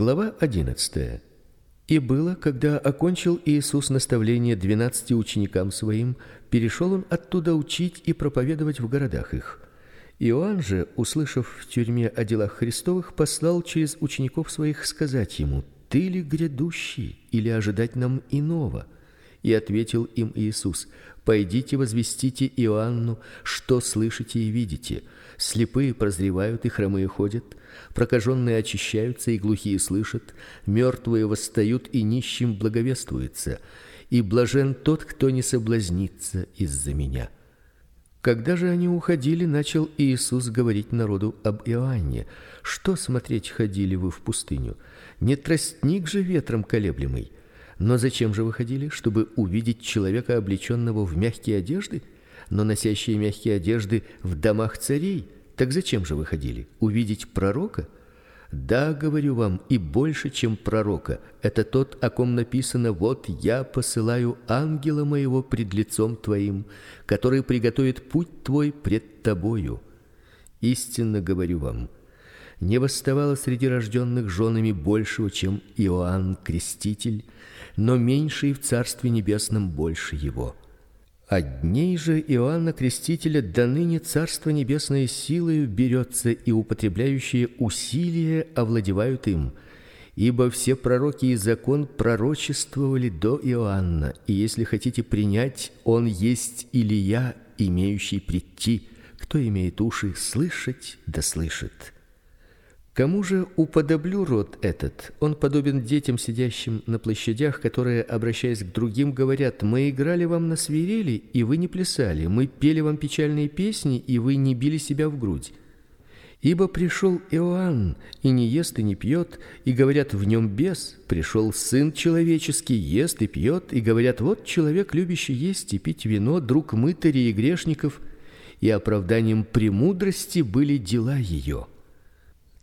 Глава 11. И было, когда окончил Иисус наставление двенадцати ученикам своим, перешел он оттуда учить и проповедовать в городах их. Иоанн же, услышав в тюрьме о делах Христовых, послал через учеников своих сказать ему: "Ты ли грядущий или ожидать нам иного?" И ответил им Иисус: Пойдите возвестите Иоанну, что слышите и видите: слепые прозревают и хромые ходят, прокаженные очищаются и глухие слышат, мертвые восстают и нищим благовествуется, и блажен тот, кто не соблазнится из-за меня. Когда же они уходили, начал Иисус говорить народу об Иоанне: "Что смотреть ходили вы в пустыню? Не тростник же ветром колеблемый?" Но зачем же выходили, чтобы увидеть человека облечённого в мягкие одежды, но носящие мягкие одежды в домах царей? Так зачем же выходили? Увидеть пророка? Да, говорю вам, и больше, чем пророка. Это тот, о ком написано: вот я посылаю ангела моего пред лицом твоим, который приготовит путь твой пред тобою. Истинно говорю вам, не восставало среди рожденных женами большего, чем Иоанн Креститель, но меньший в Царстве небесном больше его. От дней же Иоанна Крестителя до ныне Царство небесное силою берется и употребляющие усилия овладевают им. Ибо все пророки и закон пророчествовали до Иоанна, и если хотите принять, он есть Илия, имеющий прийти. Кто имеет уши слышать, да слышит. Кому же уподоблю род этот? Он подобен детям, сидящим на площадях, которые, обращаясь к другим, говорят: "Мы играли вам на свирели, и вы не плясали; мы пели вам печальные песни, и вы не били себя в грудь". Ибо пришел Иоанн, и не ест и не пьет, и говорят: "В нем бес". Пришел сын человеческий, ест и пьет, и говорят: "Вот человек, любящий есть и пить вино, друг мытарей и грешников". И оправданием премудрости были дела ее.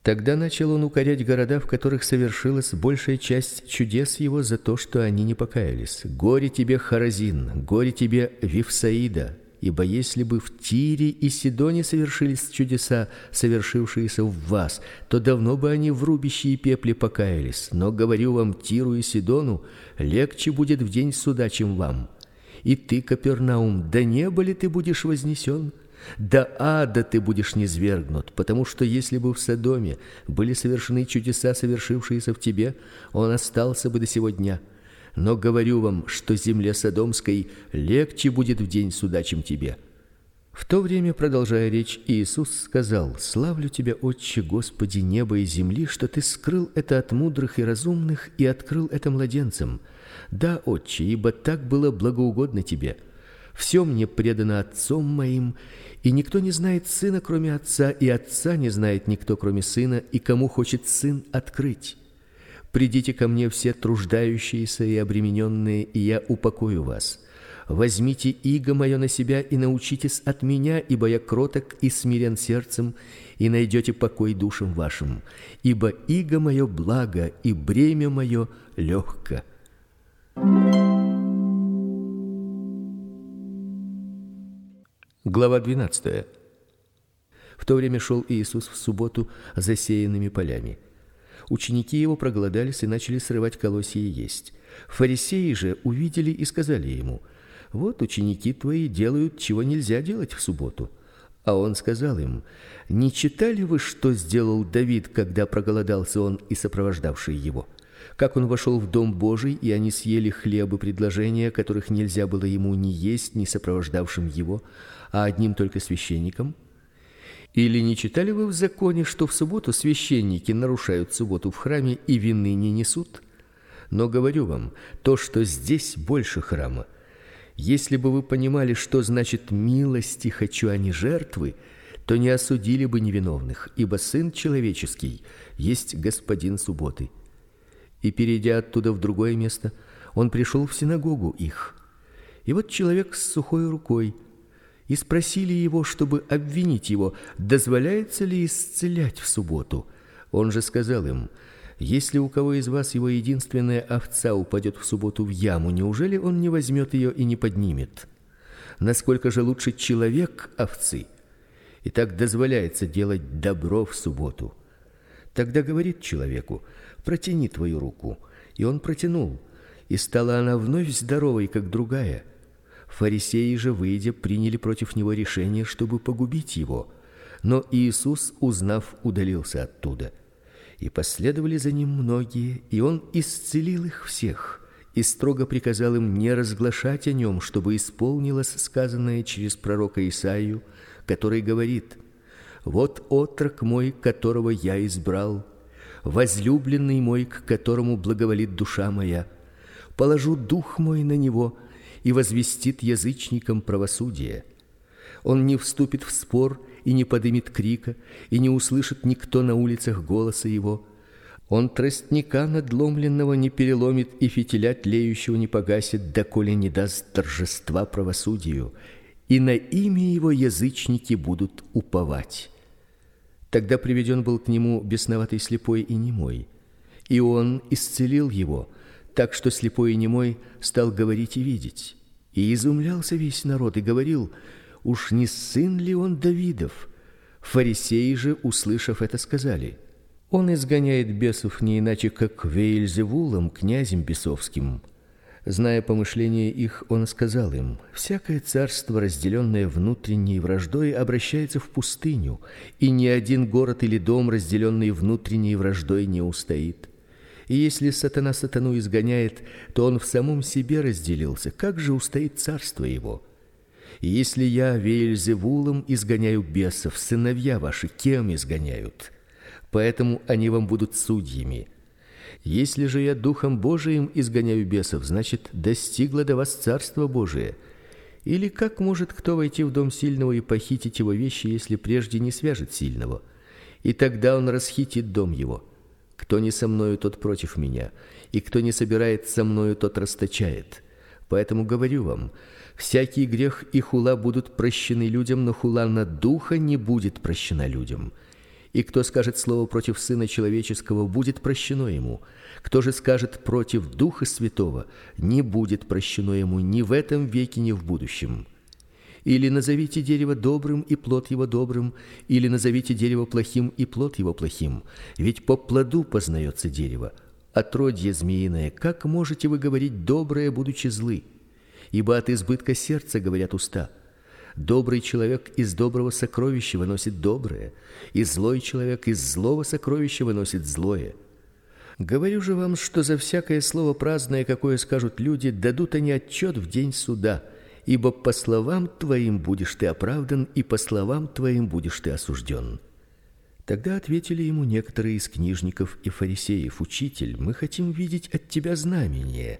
Тогда начал он укорять города, в которых совершилась большая часть чудес его за то, что они не покаялись. Горе тебе, Харазин, горе тебе, Вифсаида, ибо если бы в Тире и Сидоне совершились чудеса, совершившиеся в вас, то давно бы они в рубище и пепле покаялись. Но говорю вам, Тиру и Сидону легче будет в день суда, чем вам. И ты, Капернаум, да не ли ты будешь вознесен? До ада ты будешь низвергнут, потому что если бы в Содоме были совершены чудеса, совершившиеся в тебе, он остался бы до сего дня. Но говорю вам, что земле содомской легче будет в день суда, чем тебе. В то время, продолжая речь, Иисус сказал: "Славлю тебя, Отче, Господи неба и земли, что ты скрыл это от мудрых и разумных и открыл это младенцам. Да, Отче, ибо так было благоугодно тебе. Все мне предано Отцом моим, и никто не знает сына, кроме отца, и отца не знает никто, кроме сына, и кому хочет сын открыть. Придите ко мне все труждающиеся и обремененные, и я упокою вас. Возьмите иго мое на себя и научитесь от меня, ибо я кроток и смирен сердцем, и найдете покой душам вашим. Ибо иго мое благо, и бремя мое легко. Глава 12. В то время шел Иисус в субботу засеянными полями. Ученики его проголодались и начали срывать колосья и есть. Фарисеи же увидели и сказали ему: "Вот ученики твои делают, чего нельзя делать в субботу". А он сказал им: "Не читали вы, что сделал Давид, когда проголодался он и сопровождавшие его?" Как он вошел в дом Божий, и они съели хлебы предложения, которых нельзя было ему ни есть, ни сопровождавшим его, а одним только священникам? Или не читали вы в законе, что в субботу священники нарушают субботу в храме и вины не несут? Но говорю вам, то, что здесь больше храма. Если бы вы понимали, что значит милости хочу, а не жертвы, то не осудили бы невиновных, ибо сын человеческий есть господин субботы. И перейдя оттуда в другое место, он пришел в синагогу их. И вот человек с сухой рукой и спросили его, чтобы обвинить его, дозволяется ли исцелять в субботу. Он же сказал им: если у кого из вас его единственная овца упадет в субботу в яму, неужели он не возьмет ее и не поднимет? Насколько же лучше человек овцы? И так дозволяется делать добро в субботу. Тогда говорит человеку: протяни твою руку. И он протянул, и стала она вновь здоровой, как другая. Фарисеи же, выйдя, приняли против него решение, чтобы погубить его. Но Иисус, узнав, удалился оттуда. И последовали за ним многие, и он исцелил их всех и строго приказал им не разглашать о нем, чтобы исполнилось сказанное через пророка Исаию, который говорит: Вот отрок мой, которого я избрал, возлюбленный мой, к которому благоволит душа моя. Положу дух мой на него и возвестит язычникам правосудие. Он не вступит в спор и не подымет крика, и не услышит никто на улицах голоса его он тростника надломленного не переломит и фитиля тлеющего не погасит, доколе не даст торжества правосудию, и на имя его язычники будут уповать. Тогда приведен был к нему бесноватый слепой и немой, и он исцелил его, так что слепой и немой стал говорить и видеть. И изумлялся весь народ и говорил: уж не сын ли он Давидов? Фарисеи же, услышав это, сказали: он изгоняет бесов не иначе как Веельзевулом, князем бесовским. Зная помышления их, он сказал им: всякое царство, разделенное внутренней враждой, обращается в пустыню, и ни один город или дом, разделенный внутренней враждой, не устоит. И если сатана сатану изгоняет, то он в самом себе разделился. Как же устоит царство его? И если я Веельзевулом изгоняю бесов, сыновья ваши кем изгоняют? поэтому они вам будут судьями. Если же я духом Божиим изгоняю бесов, значит, достигло до вас царство Божие. Или как может кто войти в дом сильного и похитить его вещи, если прежде не свяжет сильного? И тогда он расхитит дом его. Кто не со мною, тот против меня, и кто не собирает со мною, тот расточает. Поэтому говорю вам, всякий грех и хула будут прощены людям, но хула на духа не будет прощена людям. И кто скажет слово против сына человеческого, будет прощено ему. Кто же скажет против духа святого, не будет прощено ему ни в этом веке, ни в будущем. Или назовите дерево добрым и плод его добрым, или назовите дерево плохим и плод его плохим, ведь по плоду познается дерево. Отродье змеиное, как можете вы говорить доброе, будучи злы? Ибо от избытка сердца говорят уста. Добрый человек из доброго сокровища выносит доброе, и злой человек из злого сокровища выносит злое. Говорю же вам, что за всякое слово праздное, какое скажут люди, дадут они отчет в день суда, ибо по словам твоим будешь ты оправдан, и по словам твоим будешь ты осужден. Тогда ответили ему некоторые из книжников и фарисеев: "Учитель, мы хотим видеть от тебя знамение".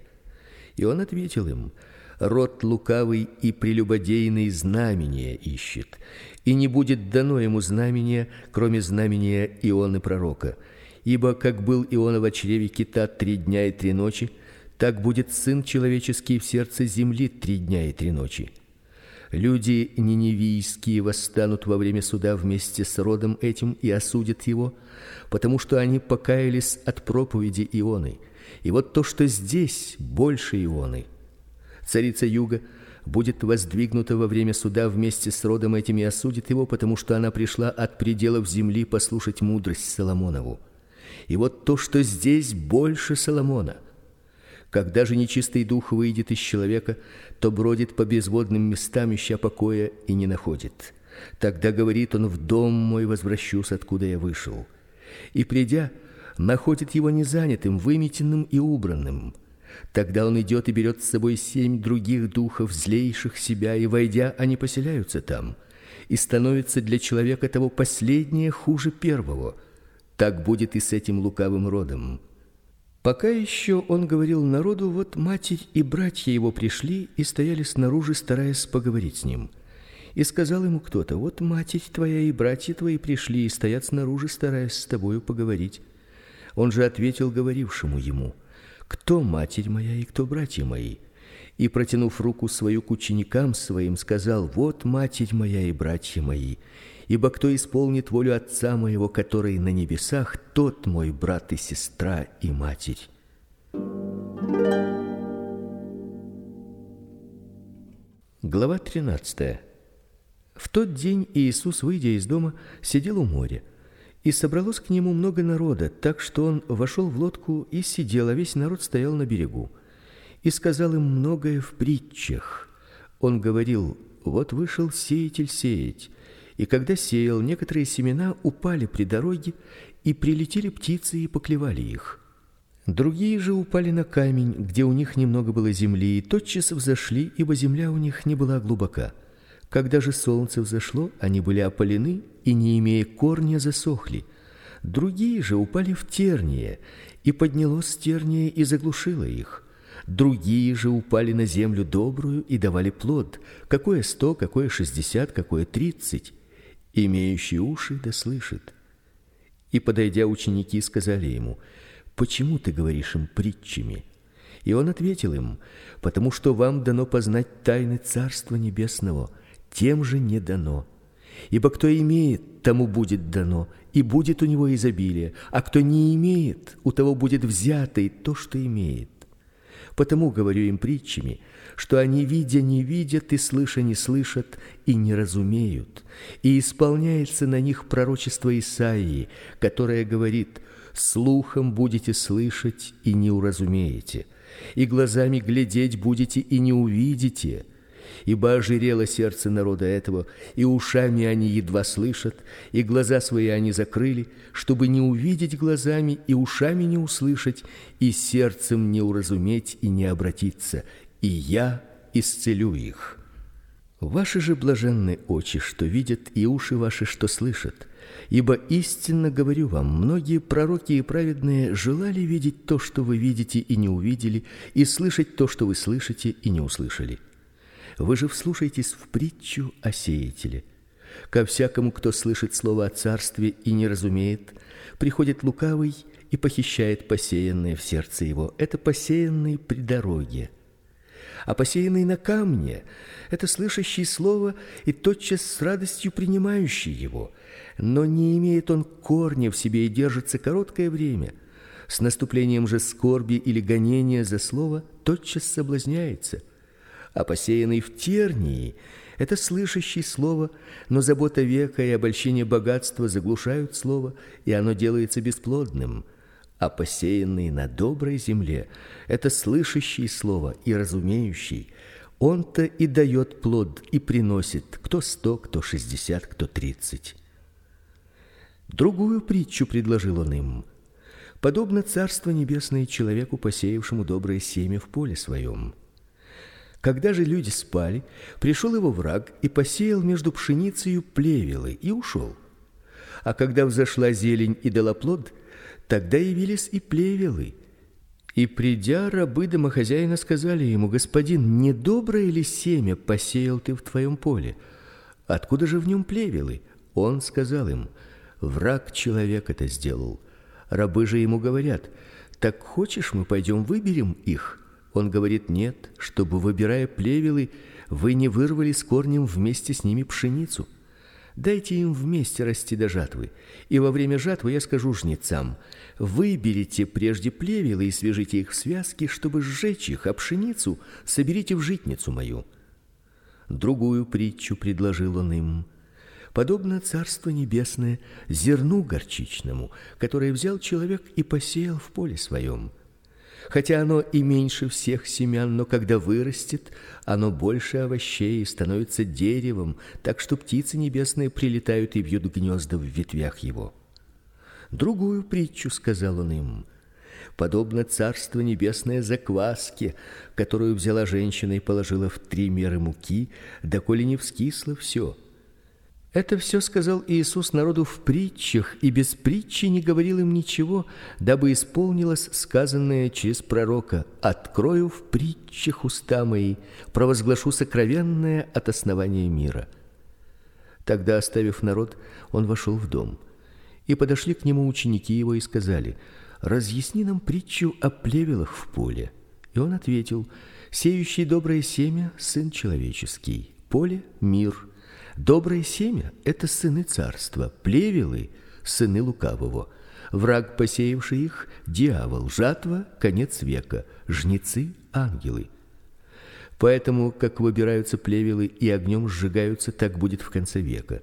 И он ответил им: род лукавый и прелюбодейный знамения ищет, и не будет дано ему знамения, кроме знамения Ионы пророка. Ибо как был Иона в чреве кита три дня и три ночи, так будет сын человеческий в сердце земли три дня и три ночи. Люди ниневийские восстанут во время суда вместе с родом этим и осудят его, потому что они покаялись от проповеди Ионы. И вот то, что здесь больше Ионы – Царица Юга будет воздвигнута во время суда вместе с родом этим и осудит его, потому что она пришла от пределов земли послушать мудрость Соломонову. И вот то, что здесь больше Соломона. Когда же нечистый дух выйдет из человека, то бродит по безводным местам, ища покоя, и не находит. Тогда говорит он: "В дом мой возвращусь, откуда я вышел". И придя, находит его незанятым, выметенным и убранным. Тогда он идет и берет с собой семь других духов злейших себя, и войдя, они поселяются там, и становится для человека того последнее хуже первого. Так будет и с этим лукавым родом. Пока еще он говорил народу, вот матерь и братья его пришли и стояли снаружи, стараясь поговорить с ним. И сказал ему кто-то: "Вот матерь твоя и братья твои пришли и стоят снаружи, стараясь с тобою поговорить". Он же ответил говорившему ему: кто матерь моя и кто братья мои? И протянув руку свою к ученикам своим, сказал: Вот матерь моя и братья мои. Ибо кто исполнит волю отца моего, который на небесах, тот мой брат и сестра и матерь. Глава 13. В тот день Иисус, выйдя из дома, сидел у моря, И собралось к нему много народа, так что он вошел в лодку и сидел, а весь народ стоял на берегу. И сказал им многое в притчах. Он говорил: вот вышел сеятель сеять. И когда сеял, некоторые семена упали при дороге, и прилетели птицы и поклевали их. Другие же упали на камень, где у них немного было земли, и тотчас взошли, ибо земля у них не была глубока. Когда же солнце взошло, они были опалены и не имея корня засохли. Другие же упали в терние, и поднялось терние и заглушило их. Другие же упали на землю добрую и давали плод, какое сто, какое шестьдесят, какое тридцать. Имеющий уши да слышит. И подойдя ученики сказали ему: Почему ты говоришь им притчами? И он ответил им: Потому что вам дано познать тайны Царства небесного, тем же не дано. Ибо кто имеет, тому будет дано, и будет у него изобилие, а кто не имеет, у того будет взято и то, что имеет. Потому говорю им притчами, что они видя не видят и слыша не слышат и не разумеют. И исполняется на них пророчество Исаии, которое говорит: слухом будете слышать и не уразумеете, и глазами глядеть будете и не увидите ибо ожирело сердце народа этого, и ушами они едва слышат, и глаза свои они закрыли, чтобы не увидеть глазами и ушами не услышать, и сердцем не уразуметь и не обратиться, и я исцелю их. Ваши же блаженны очи, что видят, и уши ваши, что слышат. Ибо истинно говорю вам, многие пророки и праведные желали видеть то, что вы видите и не увидели, и слышать то, что вы слышите и не услышали. Вы же вслушайтесь в притчу о сеятеле. Ко всякому, кто слышит слово о царстве и не разумеет, приходит лукавый и похищает посеянное в сердце его. Это посеянный при дороге. А посеянный на камне это слышащий слово и тотчас с радостью принимающий его, но не имеет он корня в себе и держится короткое время. С наступлением же скорби или гонения за слово тотчас соблазняется а посеянный в тернии это слышащий слово, но забота века и обольщение богатства заглушают слово, и оно делается бесплодным. А посеянный на доброй земле это слышащий слово и разумеющий, он-то и дает плод и приносит кто сто, кто шестьдесят, кто тридцать. Другую притчу предложил он им. Подобно царство небесное человеку, посеявшему доброе семя в поле своем. Когда же люди спали, пришел его враг и посеял между пшеницей плевелы и ушел. А когда взошла зелень и дала плод, тогда явились и плевелы. И придя рабы домохозяина сказали ему: "Господин, не доброе ли семя посеял ты в твоем поле? Откуда же в нем плевелы?" Он сказал им: "Враг человек это сделал". Рабы же ему говорят: "Так хочешь, мы пойдем выберем их?" Он говорит: "Нет, чтобы выбирая плевелы, вы не вырвали с корнем вместе с ними пшеницу. Дайте им вместе расти до жатвы. И во время жатвы я скажу жнецам: выберите прежде плевелы и свяжите их в связки, чтобы сжечь их, а пшеницу соберите в житницу мою". Другую притчу предложил он им: подобно царство небесное зерну горчичному, которое взял человек и посеял в поле своем. Хотя оно и меньше всех семян, но когда вырастет, оно больше овощей и становится деревом, так что птицы небесные прилетают и вьют гнезда в ветвях его. Другую притчу сказал он им: подобно царство небесное закваске, которую взяла женщина и положила в три меры муки, доколе не вскисло все. Это все сказал Иисус народу в притчах, и без притчи не говорил им ничего, дабы исполнилось сказанное через пророка: "Открою в притчах уста мои, провозглашу сокровенное от основания мира". Тогда, оставив народ, он вошел в дом. И подошли к нему ученики его и сказали: "Разъясни нам притчу о плевелах в поле". И он ответил: "Сеющий доброе семя сын человеческий, поле мир, Доброе семя это сыны царства, плевелы сыны лукавого. Враг, посеявший их, дьявол, жатва конец века, жнецы ангелы. Поэтому, как выбираются плевелы и огнем сжигаются, так будет в конце века.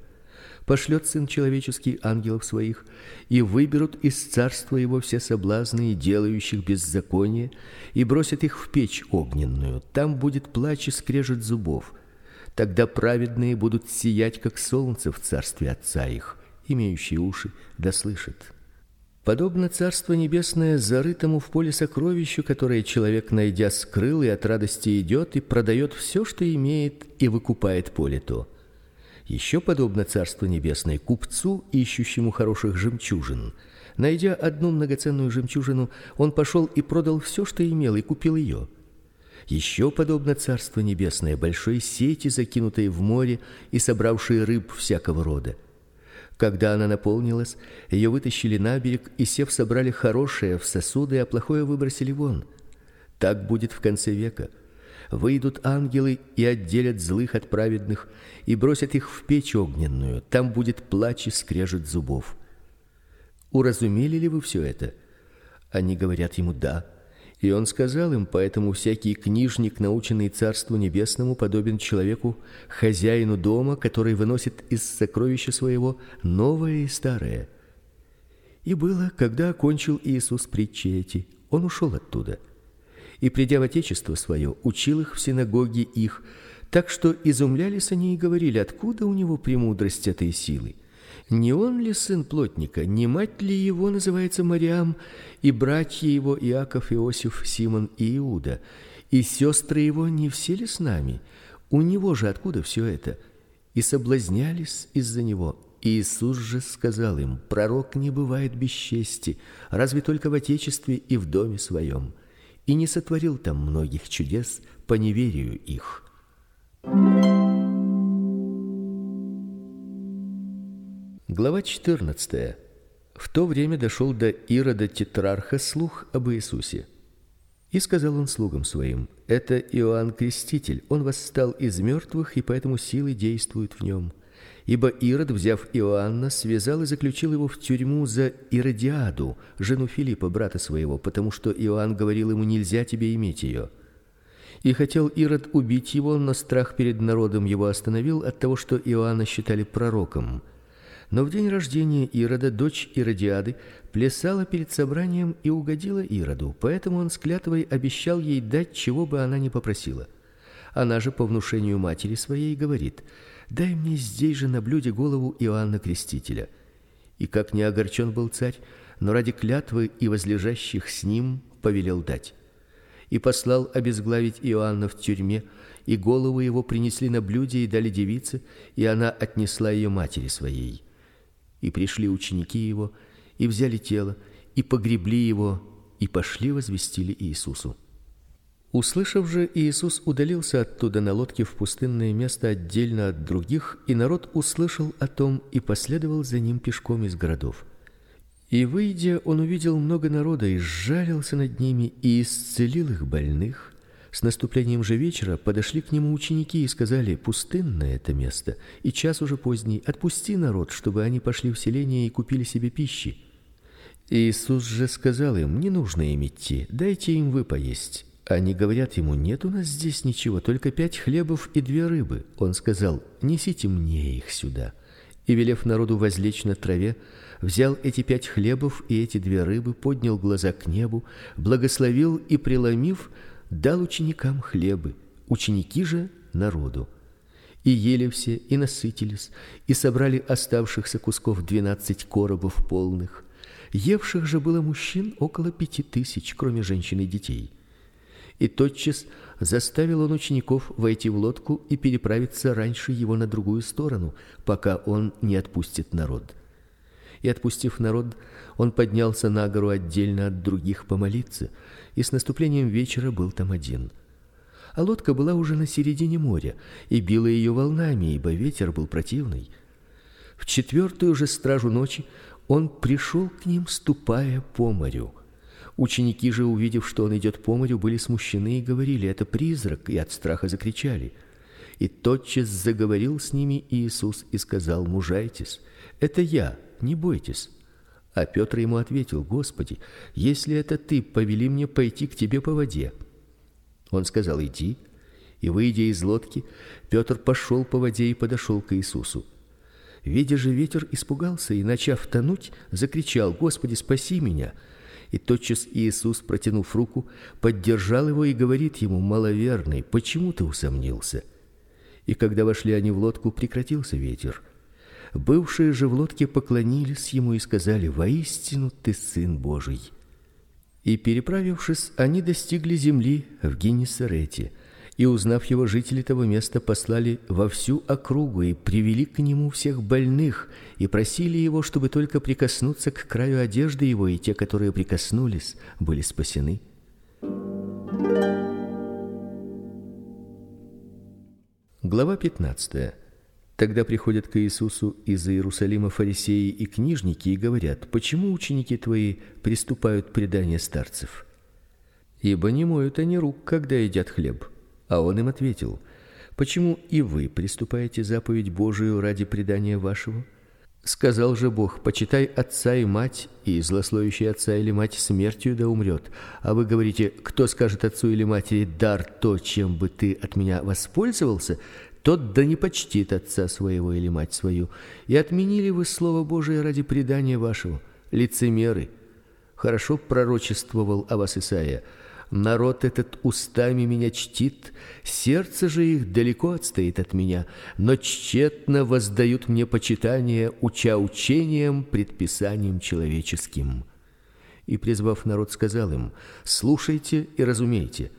пошлет сын человеческий ангелов своих, и выберут из царства его все соблазны делающих беззаконие, и бросят их в печь огненную. Там будет плач и скрежет зубов. Тогда праведные будут сиять как солнце в царстве Отца их. Имеющие уши да слышат. Подобно царство небесное зарытому в поле сокровищу, которое человек найдя скрыл и от радости идет и продает все, что имеет, и выкупает поле то. Еще подобно царство небесное купцу, ищущему хороших жемчужин. Найдя одну многоценную жемчужину, он пошел и продал все, что имел, и купил ее. Еще подобно царство небесное большой сети, закинутой в море и собравшей рыб всякого рода. Когда она наполнилась, ее вытащили на берег и сев собрали хорошее в сосуды, а плохое выбросили вон. Так будет в конце века. Выйдут ангелы и отделят злых от праведных и бросят их в печь огненную. Там будет плач и скрежет зубов. Уразумели ли вы все это? Они говорят ему: "Да". И он сказал им: "Поэтому всякий книжник, наученный Царству небесному, подобен человеку, хозяину дома, который выносит из сокровища своего новое и старое". И было, когда окончил Иисус притчи эти, он ушел оттуда. И придя в отечество свое, учил их в синагоге их, так что изумлялись они и говорили: откуда у него премудрость этой силы? Не он ли сын плотника, не мать ли его называется Мариам, и братья его Иаков, Иосиф, Симон и Иуда, и сестры его не все ли с нами? У него же откуда все это? И соблазнялись из-за него. Иисус же сказал им: пророк не бывает без чести, разве только в отечестве и в доме своем. И не сотворил там многих чудес по неверию их. Глава 14. В то время дошел до Ирода тетрарха слух об Иисусе. И сказал он слугам своим: "Это Иоанн Креститель. Он восстал из мертвых, и поэтому силы действуют в нем. Ибо Ирод, взяв Иоанна, связал и заключил его в тюрьму за Иродиаду, жену Филиппа, брата своего, потому что Иоанн говорил ему: нельзя тебе иметь ее. И хотел Ирод убить его, но страх перед народом его остановил от того, что Иоанна считали пророком. Но в день рождения Ирода дочь Иродиады плясала перед собранием и угодила Ироду, поэтому он с обещал ей дать, чего бы она ни попросила. Она же по внушению матери своей говорит: "Дай мне здесь же на блюде голову Иоанна Крестителя". И как не огорчен был царь, но ради клятвы и возлежащих с ним повелел дать. И послал обезглавить Иоанна в тюрьме, и голову его принесли на блюде и дали девице, и она отнесла ее матери своей. И пришли ученики его, и взяли тело, и погребли его, и пошли возвестили Иисусу. Услышав же, Иисус удалился оттуда на лодке в пустынное место отдельно от других, и народ услышал о том и последовал за ним пешком из городов. И выйдя, он увидел много народа и сжалился над ними и исцелил их больных, с наступлением же вечера подошли к нему ученики и сказали: "Пустынное это место, и час уже поздний. Отпусти народ, чтобы они пошли в селение и купили себе пищи". Иисус же сказал им: "Не нужно им идти, дайте им вы поесть". Они говорят ему: "Нет у нас здесь ничего, только пять хлебов и две рыбы". Он сказал: "Несите мне их сюда". И велев народу возлечь на траве, взял эти пять хлебов и эти две рыбы, поднял глаза к небу, благословил и преломив, дал ученикам хлебы, ученики же народу. И ели все, и насытились, и собрали оставшихся кусков двенадцать коробов полных. Евших же было мужчин около пяти тысяч, кроме женщин и детей. И тотчас заставил он учеников войти в лодку и переправиться раньше его на другую сторону, пока он не отпустит народ. И отпустив народ, он поднялся на гору отдельно от других помолиться, и с наступлением вечера был там один. А лодка была уже на середине моря, и била ее волнами, ибо ветер был противный. В четвертую же стражу ночи он пришел к ним, ступая по морю. Ученики же, увидев, что он идет по морю, были смущены и говорили: "Это призрак", и от страха закричали. И тотчас заговорил с ними Иисус и сказал: "Мужайтесь, это я, не бойтесь". А Петр ему ответил: "Господи, если это ты, повели мне пойти к тебе по воде". Он сказал: "Иди". И выйдя из лодки, Петр пошел по воде и подошел к Иисусу. Видя же ветер, испугался и начав тонуть, закричал: "Господи, спаси меня!" И тотчас Иисус, протянув руку, поддержал его и говорит ему: "Маловерный, почему ты усомнился?" И когда вошли они в лодку, прекратился ветер. Бывшие же в лодке поклонились ему и сказали: "Воистину ты сын Божий". И переправившись, они достигли земли в Генесарете. И узнав его, жители того места послали во всю округу и привели к нему всех больных и просили его, чтобы только прикоснуться к краю одежды его, и те, которые прикоснулись, были спасены. Глава 15. Тогда приходят к Иисусу из Иерусалима фарисеи и книжники и говорят: "Почему ученики твои приступают к преданию старцев? Ибо не моют они рук, когда едят хлеб". А он им ответил: Почему и вы приступаете заповедь Божию ради предания вашего? Сказал же Бог: почитай отца и мать, и злословящий отца или мать смертью да умрет. А вы говорите: кто скажет отцу или матери: дар то, чем бы ты от меня воспользовался, тот да не почтит отца своего или мать свою. И отменили вы слово Божие ради предания вашего, лицемеры. Хорошо пророчествовал о вас Исаия. Народ этот устами меня чтит, сердце же их далеко отстоит от меня, но тщетно воздают мне почитание, уча учением, предписанием человеческим. И призвав народ, сказал им: слушайте и разумейте.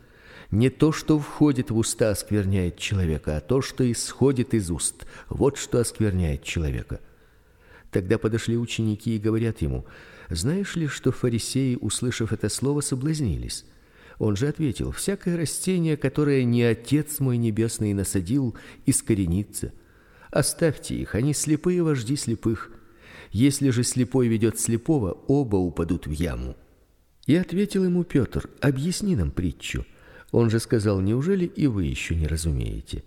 Не то, что входит в уста, оскверняет человека, а то, что исходит из уст, вот что оскверняет человека. Тогда подошли ученики и говорят ему: знаешь ли, что фарисеи, услышав это слово, соблазнились? Он же ответил: всякое растение, которое не Отец мой небесный насадил, искоренится. Оставьте их, они слепые вожди слепых. Если же слепой ведет слепого, оба упадут в яму. И ответил ему Петр: Объясни нам притчу. Он же сказал: Неужели и вы еще не разумеете?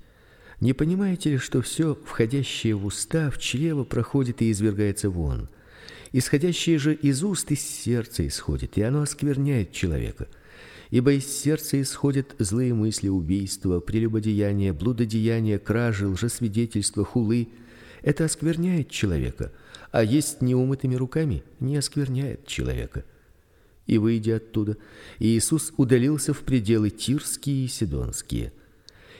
Не понимаете ли, что все входящее в уста, в чрево проходит и извергается вон? Исходящее же из уст из сердца исходит, и оно оскверняет человека. Ибо из сердца исходят злые мысли, убийства, прелюбодеяния, блудодеяния, кражи, лжесвидетельства, хулы. Это оскверняет человека, а есть неумытыми руками не оскверняет человека. И выйдя оттуда, Иисус удалился в пределы Тирские и Сидонские.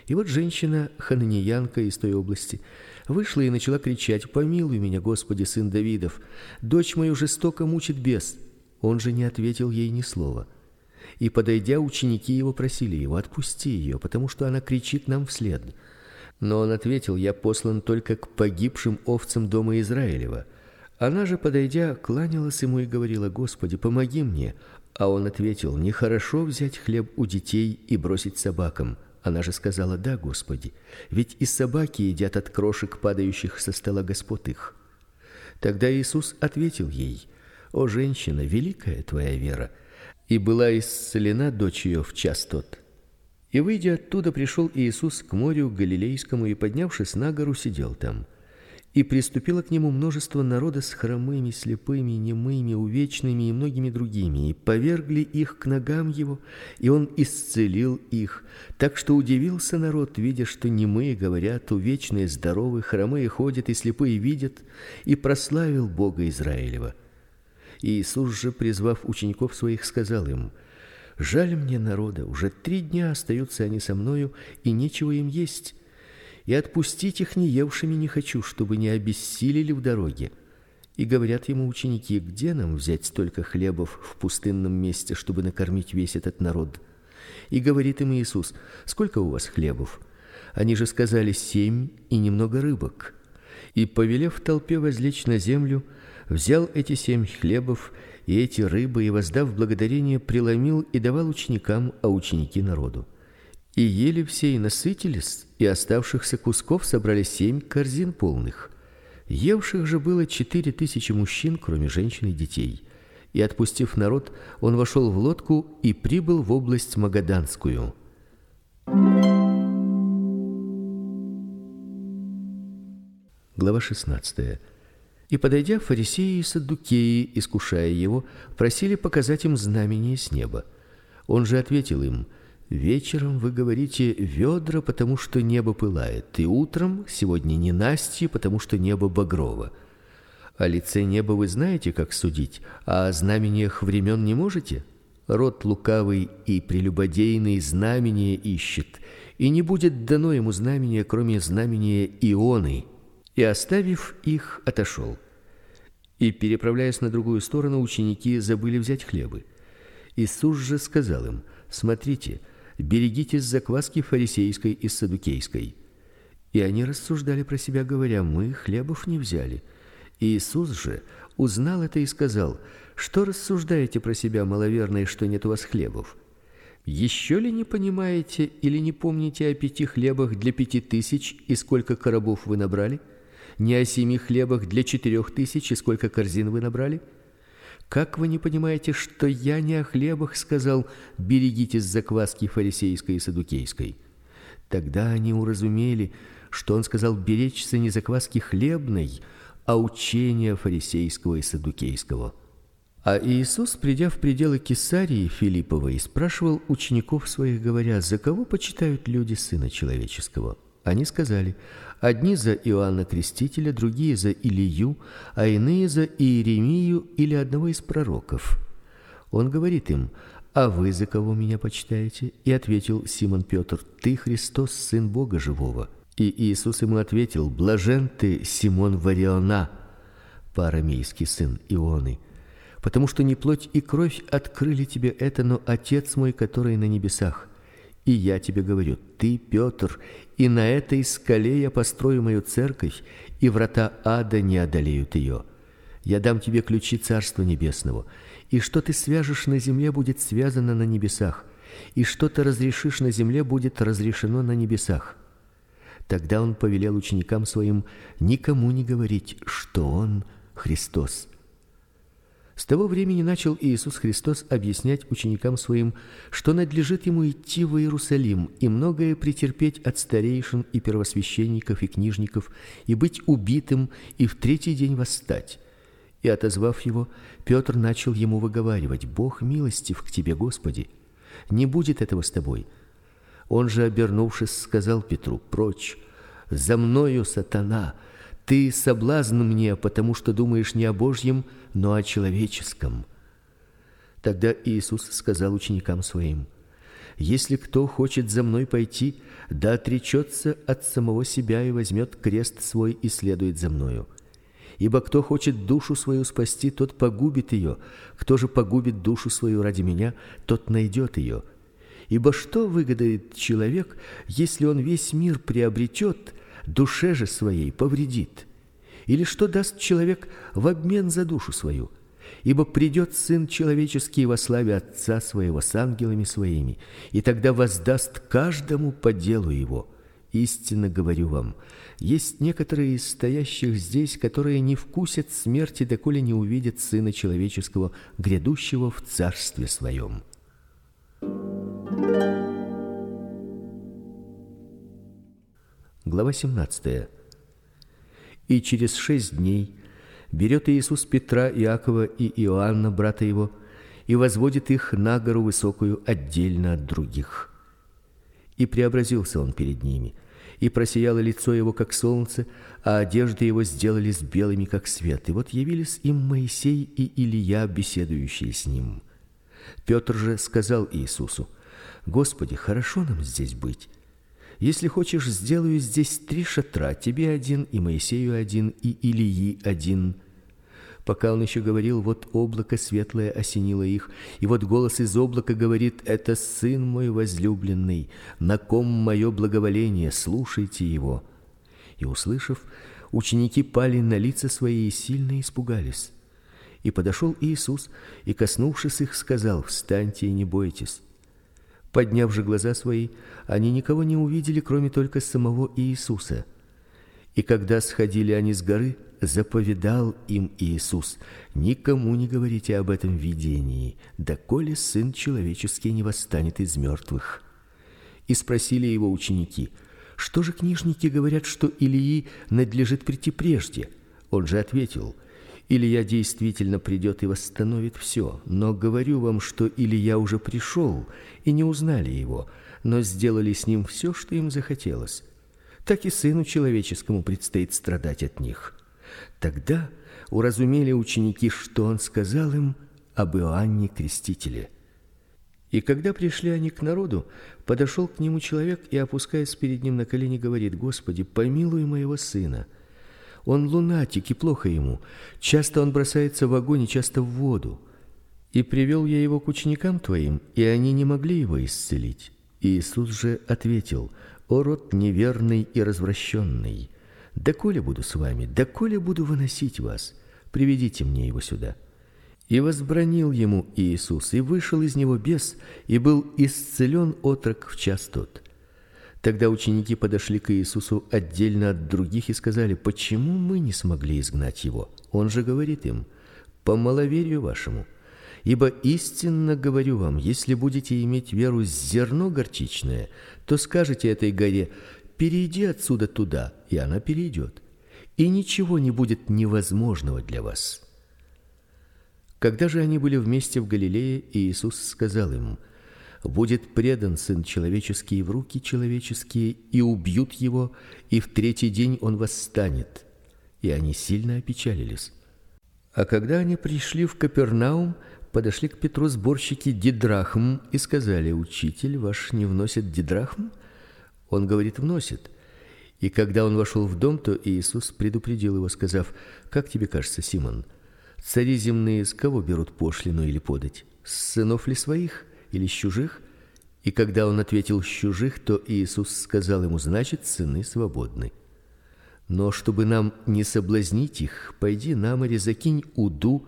И вот женщина хананиянка из той области вышла и начала кричать: "Помилуй меня, Господи, сын Давидов, дочь мою жестоко мучит бес". Он же не ответил ей ни слова. И подойдя, ученики его просили его: "Отпусти ее, потому что она кричит нам вслед". Но он ответил: "Я послан только к погибшим овцам дома Израилева". Она же, подойдя, кланялась ему и говорила: "Господи, помоги мне". А он ответил: "Нехорошо взять хлеб у детей и бросить собакам". Она же сказала: "Да, Господи, ведь и собаки едят от крошек, падающих со стола господ их". Тогда Иисус ответил ей: "О женщина, великая твоя вера, и была исцелена дочь ее в час тот. И выйдя оттуда, пришел Иисус к морю Галилейскому и поднявшись на гору, сидел там. И приступило к нему множество народа с хромыми, слепыми, немыми, увечными и многими другими, и повергли их к ногам его, и он исцелил их, так что удивился народ, видя, что немые говорят, увечные здоровы, хромые ходят и слепые видят, и прославил Бога Израилева. Иисус же, призвав учеников своих, сказал им: Жаль мне народа, уже три дня остаются они со мною, и нечего им есть. И отпустить их не евшими не хочу, чтобы не обессилели в дороге. И говорят ему ученики: где нам взять столько хлебов в пустынном месте, чтобы накормить весь этот народ? И говорит им Иисус: сколько у вас хлебов? Они же сказали: семь и немного рыбок. И повелев толпе возлечь на землю, взял эти семь хлебов и эти рыбы и воздав благодарение, преломил и давал ученикам, а ученики народу. И ели все и насытились, и оставшихся кусков собрали семь корзин полных. Евших же было четыре тысячи мужчин, кроме женщин и детей. И отпустив народ, он вошел в лодку и прибыл в область Магаданскую. Глава 16. И подойдя фарисеи и саддукеи, искушая его, просили показать им знамение с неба. Он же ответил им: Вечером вы говорите ведра, потому что небо пылает, и утром сегодня не Насти, потому что небо багрово. О лице неба вы знаете, как судить, а о знамениях времен не можете? Род лукавый и прелюбодейный знамения ищет, и не будет дано ему знамения, кроме знамения Ионы. И оставив их, отошел. И переправляясь на другую сторону, ученики забыли взять хлебы. Иисус же сказал им: "Смотрите, берегитесь закваски фарисейской и садукейской". И они рассуждали про себя, говоря: "Мы хлебов не взяли". Иисус же узнал это и сказал: "Что рассуждаете про себя, маловерные, что нет у вас хлебов? Еще ли не понимаете или не помните о пяти хлебах для пяти тысяч и сколько коробов вы набрали? Не о семи хлебах для четырех тысяч и сколько корзин вы набрали?" Как вы не понимаете, что я не о хлебах сказал: берегитесь закваски фарисейской и садукейской? Тогда они уразумели, что он сказал беречься не закваски хлебной, а учения фарисейского и садукейского. А Иисус, придя в пределы Кесарии Филипповой, спрашивал учеников своих, говоря: "За кого почитают люди сына человеческого?" Они сказали: Одни за Иоанна Крестителя, другие за Илию, а иные за Иеремию или одного из пророков. Он говорит им: "А вы за кого меня почитаете?" И ответил Симон Петр: "Ты Христос, сын Бога живого". И Иисус ему ответил: "Блажен ты, Симон Вариона, парамейский сын Ионы, потому что не плоть и кровь открыли тебе это, но Отец мой, который на небесах. И я тебе говорю: ты Петр, и на этой скале я построю мою церковь, и врата ада не одолеют ее. Я дам тебе ключи Царства небесного, и что ты свяжешь на земле будет связано на небесах, и что ты разрешишь на земле будет разрешено на небесах. Тогда он повелел ученикам своим никому не говорить, что он Христос. С того времени начал Иисус Христос объяснять ученикам своим, что надлежит ему идти в Иерусалим и многое претерпеть от старейшин и первосвященников и книжников и быть убитым и в третий день восстать. И отозвав его, Петр начал ему выговаривать: Бог милостив к тебе, Господи. Не будет этого с тобой. Он же, обернувшись, сказал Петру: "Прочь, за мною, сатана!" Ты соблазн мне, потому что думаешь не о Божьем, но о человеческом. Тогда Иисус сказал ученикам своим: Если кто хочет за мной пойти, да отречется от самого себя и возьмет крест свой и следует за мною. Ибо кто хочет душу свою спасти, тот погубит ее; кто же погубит душу свою ради меня, тот найдет ее. Ибо что выгодает человек, если он весь мир приобретет, душе же своей повредит? Или что даст человек в обмен за душу свою? Ибо придет сын человеческий во славе Отца своего с ангелами своими, и тогда воздаст каждому по делу его. Истинно говорю вам, есть некоторые из стоящих здесь, которые не вкусят смерти, доколе не увидят сына человеческого грядущего в царстве своем. Глава 17. И через шесть дней берет Иисус Петра, Иакова и Иоанна, брата его, и возводит их на гору высокую отдельно от других. И преобразился он перед ними, и просияло лицо его как солнце, а одежды его сделались белыми как свет. И вот явились им Моисей и Илия, беседующие с ним. Петр же сказал Иисусу: Господи, хорошо нам здесь быть. Если хочешь, сделаю здесь три шатра: тебе один, и Моисею один, и Илии один. Пока он еще говорил, вот облако светлое осенило их, и вот голос из облака говорит: "Это сын мой возлюбленный, на ком мое благоволение, слушайте его". И услышав, ученики пали на лица свои и сильно испугались. И подошел Иисус и коснувшись их, сказал: "Встаньте и не бойтесь". Подняв же глаза свои, они никого не увидели, кроме только самого Иисуса. И когда сходили они с горы, заповедал им Иисус: никому не говорите об этом видении, доколе сын человеческий не восстанет из мертвых. И спросили его ученики: что же книжники говорят, что Илии надлежит прийти прежде? Он же ответил: Илия действительно придет и восстановит все, но говорю вам, что Илия уже пришел, и не узнали его, но сделали с ним все, что им захотелось. Так и сыну человеческому предстоит страдать от них. Тогда уразумели ученики, что он сказал им об Иоанне Крестителе. И когда пришли они к народу, подошел к нему человек и опускаясь перед ним на колени, говорит: "Господи, помилуй моего сына. Он лунатик, и плохо ему. Часто он бросается в огонь и часто в воду. И привел я его к ученикам твоим, и они не могли его исцелить. Иисус же ответил: О род неверный и развращенный, доколе буду с вами, доколе буду выносить вас? Приведите мне его сюда. И возбранил ему Иисус, и вышел из него бес, и был исцелен отрок в час тот. Тогда ученики подошли к Иисусу отдельно от других и сказали: "Почему мы не смогли изгнать его?" Он же говорит им: "По маловерию вашему. Ибо истинно говорю вам, если будете иметь веру с зерно горчичное, то скажете этой горе: перейди отсюда туда, и она перейдет, и ничего не будет невозможного для вас". Когда же они были вместе в Галилее, Иисус сказал им: будет предан сын человеческий в руки человеческие и убьют его, и в третий день он восстанет. И они сильно опечалились. А когда они пришли в Капернаум, подошли к Петру сборщики дидрахм и сказали: "Учитель ваш не вносит дидрахм?" Он говорит: "Вносит". И когда он вошел в дом, то Иисус предупредил его, сказав: "Как тебе кажется, Симон, цари земные с кого берут пошлину или подать? С сынов ли своих или с чужих? И когда он ответил с чужих, то Иисус сказал ему: "Значит, сыны свободны". Но чтобы нам не соблазнить их, пойди на море, закинь уду,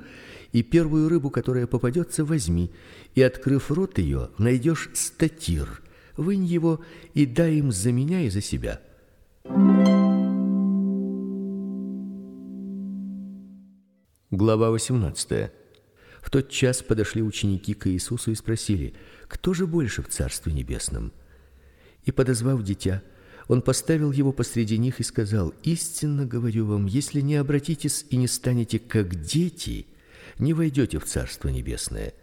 и первую рыбу, которая попадется, возьми, и открыв рот ее, найдешь статир. Вынь его и дай им за меня и за себя. Глава 18. В тот час подошли ученики к Иисусу и спросили: "Кто же больше в Царстве небесном?" И подозвав дитя, он поставил его посреди них и сказал: "Истинно говорю вам, если не обратитесь и не станете как дети, не войдете в Царство небесное.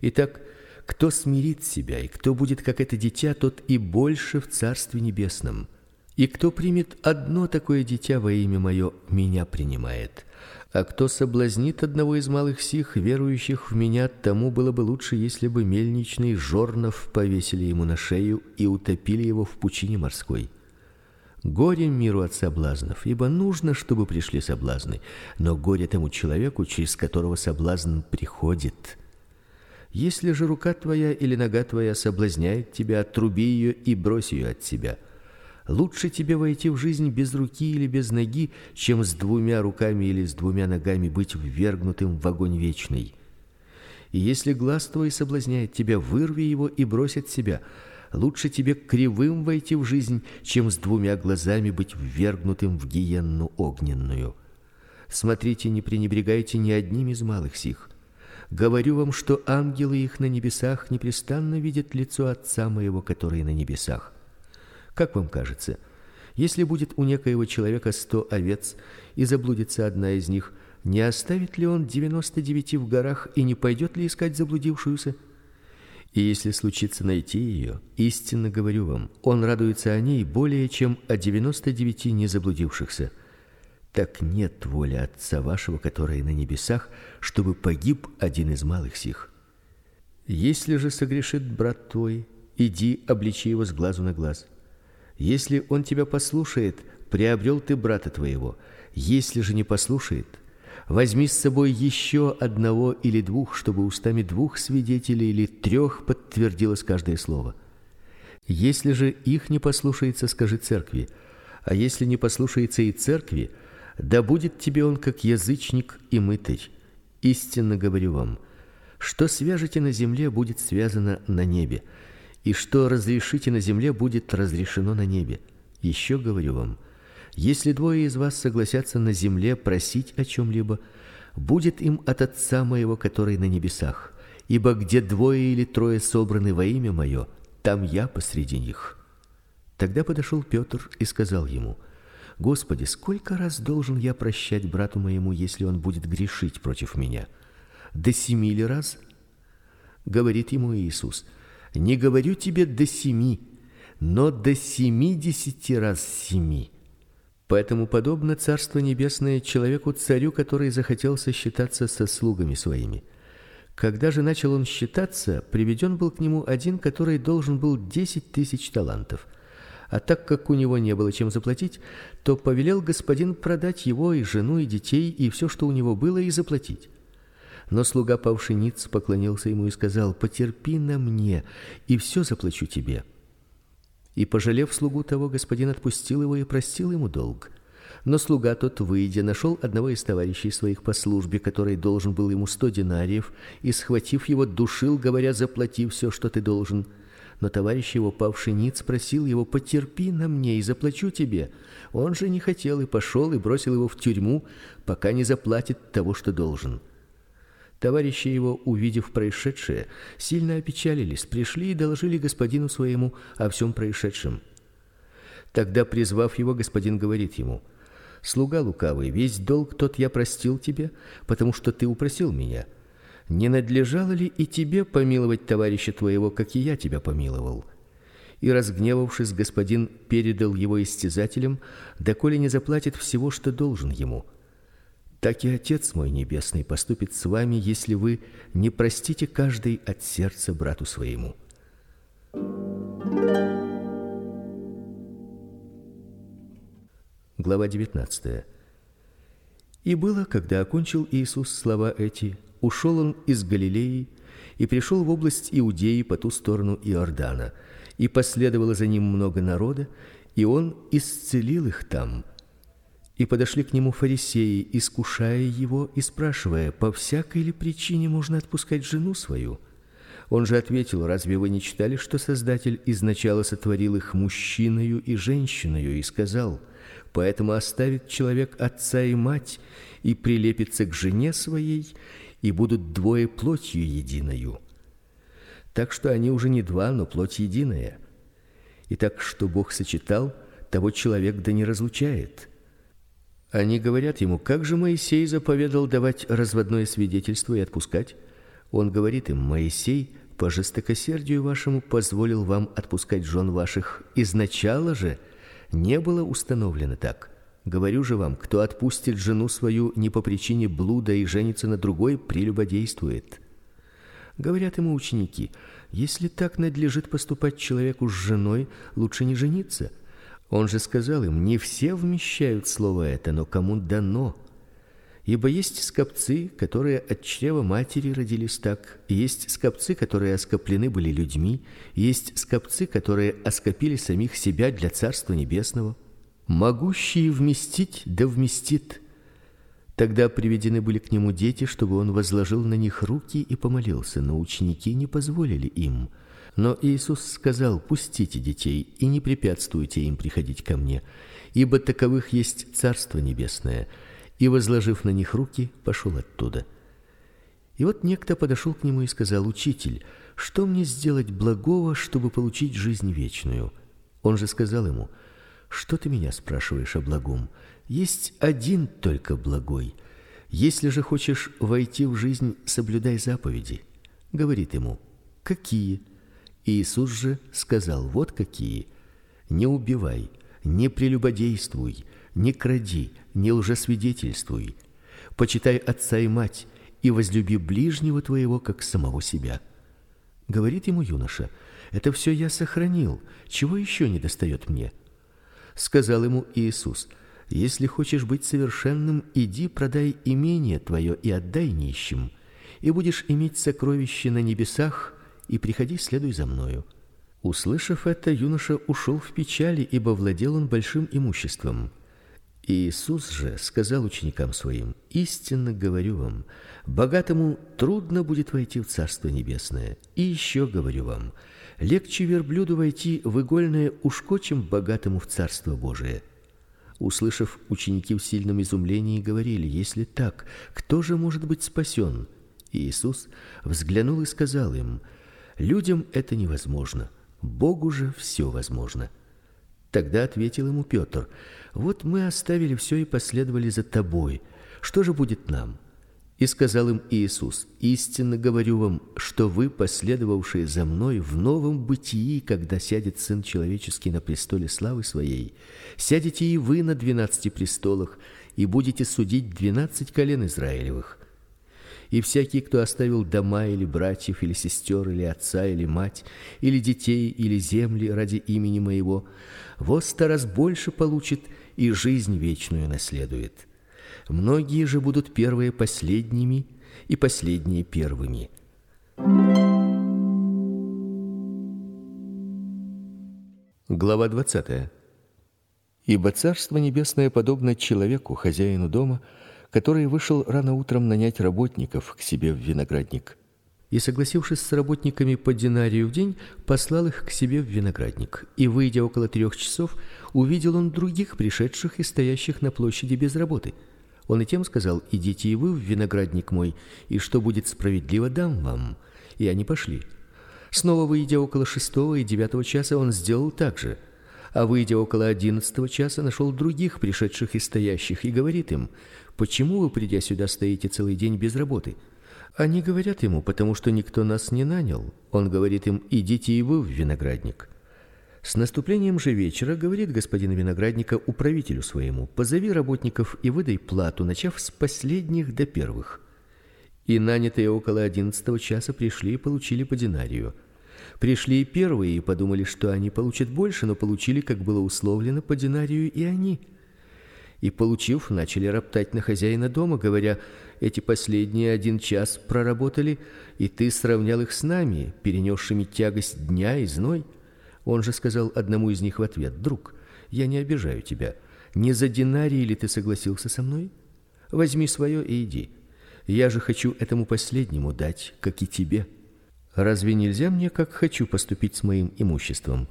Итак, кто смирит себя и кто будет как это дитя, тот и больше в Царстве небесном. И кто примет одно такое дитя во имя мое, меня принимает. А кто соблазнит одного из малых сих, верующих в меня, тому было бы лучше, если бы мельничный жорнов повесили ему на шею и утопили его в пучине морской. Горе миру от соблазнов, ибо нужно, чтобы пришли соблазны, но горе тому человеку, через которого соблазн приходит. Если же рука твоя или нога твоя соблазняет тебя, отруби ее и брось ее от себя. Лучше тебе войти в жизнь без руки или без ноги, чем с двумя руками или с двумя ногами быть ввергнутым в огонь вечный. И если глаз твой соблазняет тебя, вырви его и брось от себя. Лучше тебе кривым войти в жизнь, чем с двумя глазами быть ввергнутым в гиенну огненную. Смотрите, не пренебрегайте ни одним из малых сих. Говорю вам, что ангелы их на небесах непрестанно видят лицо Отца моего, который на небесах. Как вам кажется, если будет у некоего человека сто овец и заблудится одна из них, не оставит ли он девяносто девяти в горах и не пойдет ли искать заблудившуюся? И если случится найти ее, истинно говорю вам, он радуется о ней более, чем о девяносто девяти не заблудившихся. Так нет воли Отца вашего, который на небесах, чтобы погиб один из малых сих. Если же согрешит брат твой, иди обличи его с глазу на глаз. Если он тебя послушает, приобрел ты брата твоего. Если же не послушает, возьми с собой еще одного или двух, чтобы устами двух свидетелей или трех подтвердилось каждое слово. Если же их не послушается, скажи церкви. А если не послушается и церкви, да будет тебе он как язычник и мытарь. Истинно говорю вам, что свяжете на земле, будет связано на небе и что разрешите на земле, будет разрешено на небе. Еще говорю вам, если двое из вас согласятся на земле просить о чем либо будет им от Отца моего, который на небесах. Ибо где двое или трое собраны во имя мое, там я посреди них. Тогда подошел Петр и сказал ему: Господи, сколько раз должен я прощать брату моему, если он будет грешить против меня? До семи ли раз? Говорит ему Иисус: Не говорю тебе до семи, но до семидесяти раз семи. Поэтому подобно Царство небесное человеку царю, который захотел сосчитаться со слугами своими. Когда же начал он считаться, приведен был к нему один, который должен был десять тысяч талантов. А так как у него не было чем заплатить, то повелел господин продать его и жену и детей и все, что у него было, и заплатить. Но слуга павший ниц поклонился ему и сказал: "Потерпи на мне, и все заплачу тебе". И пожалев слугу того, господин отпустил его и простил ему долг. Но слуга тот, выйдя, нашел одного из товарищей своих по службе, который должен был ему сто динариев, и схватив его, душил, говоря: "Заплати все, что ты должен". Но товарищ его, павший ниц, спросил его: "Потерпи на мне, и заплачу тебе". Он же не хотел и пошел и бросил его в тюрьму, пока не заплатит того, что должен. Товарищи его, увидев происшедшее, сильно опечалились, пришли и доложили господину своему о всем происшедшем. Тогда, призвав его, господин говорит ему: Слуга лукавый, весь долг тот я простил тебе, потому что ты упросил меня. Не надлежало ли и тебе помиловать товарища твоего, как и я тебя помиловал? И разгневавшись, господин передал его истязателям, доколе не заплатит всего, что должен ему так и Отец мой небесный поступит с вами, если вы не простите каждый от сердца брату своему. Глава 19. И было, когда окончил Иисус слова эти, ушел он из Галилеи и пришел в область Иудеи по ту сторону Иордана, и последовало за ним много народа, и он исцелил их там. И подошли к нему фарисеи, искушая его и спрашивая: "По всякой ли причине можно отпускать жену свою?" Он же ответил: "Разве вы не читали, что Создатель изначально сотворил их мужчиною и женщиною и сказал: поэтому оставит человек отца и мать и прилепится к жене своей, и будут двое плотью единою. Так что они уже не два, но плоть единая. И так что Бог сочетал, того человек да не разлучает". Они говорят ему: "Как же Моисей заповедал давать разводное свидетельство и отпускать?" Он говорит им: "Моисей по жестокосердию вашему позволил вам отпускать жен ваших, изначало же не было установлено так. Говорю же вам, кто отпустит жену свою не по причине блуда и женится на другой, прелюбодействует". Говорят ему ученики: "Если так надлежит поступать человеку с женой, лучше не жениться". Он же сказал им: "Не все вмещают слово это, но кому дано. Ибо есть скопцы, которые от чрева матери родились так, есть скопцы, которые оскоплены были людьми, есть скопцы, которые оскопили самих себя для Царства небесного. Могущий вместить, да вместит". Тогда приведены были к нему дети, чтобы он возложил на них руки и помолился, но ученики не позволили им. Но Иисус сказал: "Пустите детей и не препятствуйте им приходить ко мне, ибо таковых есть Царство небесное". И возложив на них руки, пошел оттуда. И вот некто подошел к нему и сказал: "Учитель, что мне сделать благого, чтобы получить жизнь вечную?" Он же сказал ему: "Что ты меня спрашиваешь о благом? Есть один только благой. Если же хочешь войти в жизнь, соблюдай заповеди". Говорит ему: "Какие?" Иисус же сказал: вот какие: не убивай, не прелюбодействуй, не кради, не лжесвидетельствуй, почитай отца и мать и возлюби ближнего твоего как самого себя. Говорит ему юноша: это все я сохранил, чего еще не достает мне? Сказал ему Иисус: если хочешь быть совершенным, иди продай имение твое и отдай нищим, и будешь иметь сокровище на небесах, и приходи, следуй за мною. Услышав это, юноша ушел в печали, ибо владел он большим имуществом. Иисус же сказал ученикам своим: "Истинно говорю вам, богатому трудно будет войти в Царство небесное. И еще говорю вам, легче верблюду войти в игольное ушко, чем богатому в Царство Божие". Услышав, ученики в сильном изумлении говорили: "Если так, кто же может быть спасен?" Иисус взглянул и сказал им: Людям это невозможно, Богу же все возможно. Тогда ответил ему Петр: Вот мы оставили все и последовали за тобой. Что же будет нам? И сказал им Иисус: Истинно говорю вам, что вы, последовавшие за мной в новом бытии, когда сядет Сын человеческий на престоле славы своей, сядете и вы на двенадцати престолах и будете судить двенадцать колен Израилевых. И всякий, кто оставил дома или братьев или сестер или отца или мать или детей или земли ради имени моего, во сто раз больше получит и жизнь вечную наследует. Многие же будут первые последними и последние первыми. Глава 20. Ибо Царство небесное подобно человеку, хозяину дома, который вышел рано утром нанять работников к себе в виноградник. И согласившись с работниками по динарию в день, послал их к себе в виноградник. И выйдя около трех часов, увидел он других пришедших и стоящих на площади без работы. Он и тем сказал: "Идите и вы в виноградник мой, и что будет справедливо, дам вам". И они пошли. Снова выйдя около шестого и девятого часа, он сделал так же. А выйдя около одиннадцатого часа, нашел других пришедших и стоящих и говорит им: "Почему вы, придя сюда, стоите целый день без работы?" Они говорят ему: "Потому что никто нас не нанял". Он говорит им: "Идите и вы в виноградник". С наступлением же вечера говорит господин виноградника управителю своему: "Позови работников и выдай плату, начав с последних до первых". И нанятые около одиннадцатого часа пришли и получили по динарию. Пришли и первые и подумали, что они получат больше, но получили, как было условлено, по динарию и они. И получив, начали роптать на хозяина дома, говоря: "Эти последние один час проработали, и ты сравнял их с нами, перенесшими тягость дня и зной". Он же сказал одному из них в ответ: "Друг, я не обижаю тебя. Не за динарий ли ты согласился со мной? Возьми свое и иди. Я же хочу этому последнему дать, как и тебе. Разве нельзя мне, как хочу, поступить с моим имуществом?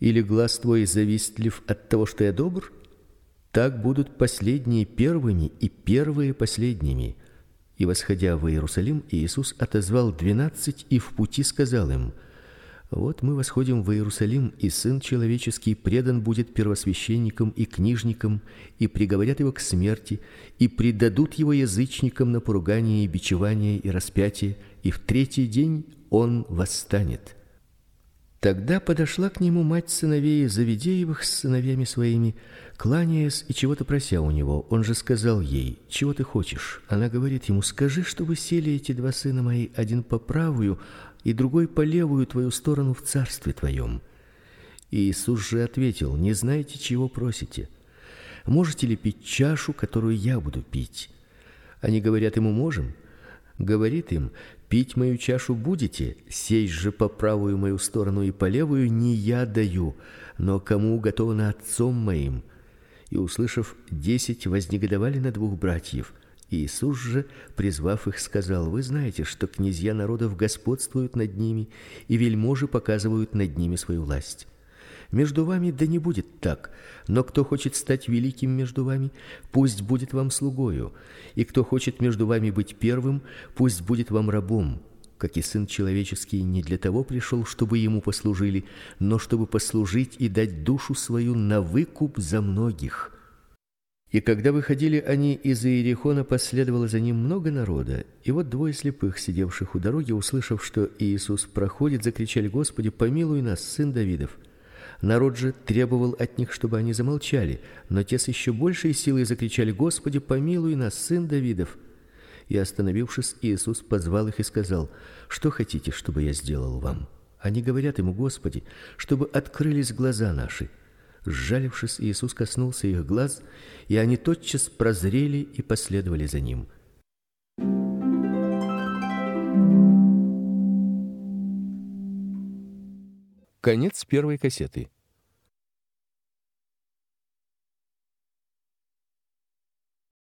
Или глаз твой завистлив от того, что я добр? Так будут последние первыми и первые последними". И восходя в Иерусалим, Иисус отозвал двенадцать и в пути сказал им: вот мы восходим в Иерусалим, и сын человеческий предан будет первосвященникам и книжникам, и приговорят его к смерти, и предадут его язычникам на поругание и бичевание и распятие, и в третий день он восстанет. Тогда подошла к нему мать сыновей Завидеевых с сыновьями своими, кланяясь и чего-то прося у него. Он же сказал ей: "Чего ты хочешь?" Она говорит ему: "Скажи, чтобы сели эти два сына мои, один по правую, и другой по левую твою сторону в царстве твоем. И Иисус же ответил: Не знаете, чего просите? Можете ли пить чашу, которую я буду пить? Они говорят ему: Можем. Говорит им: Пить мою чашу будете, сесть же по правую мою сторону и по левую не я даю, но кому уготовано отцом моим. И услышав, десять вознегодовали на двух братьев. Иисус же, призвав их, сказал: Вы знаете, что князья народов господствуют над ними, и вельможи показывают над ними свою власть. Между вами да не будет так, но кто хочет стать великим между вами, пусть будет вам слугою, и кто хочет между вами быть первым, пусть будет вам рабом, как и сын человеческий не для того пришел, чтобы ему послужили, но чтобы послужить и дать душу свою на выкуп за многих. И когда выходили они из Иерихона, последовало за ним много народа. И вот двое слепых, сидевших у дороги, услышав, что Иисус проходит, закричали: "Господи, помилуй нас, сын Давидов!" Народ же требовал от них, чтобы они замолчали, но те с еще большей силой закричали: "Господи, помилуй нас, сын Давидов!" И остановившись, Иисус позвал их и сказал: "Что хотите, чтобы я сделал вам?" Они говорят ему: "Господи, чтобы открылись глаза наши". Сжалившись, Иисус коснулся их глаз, и они тотчас прозрели и последовали за ним. Конец первой кассеты.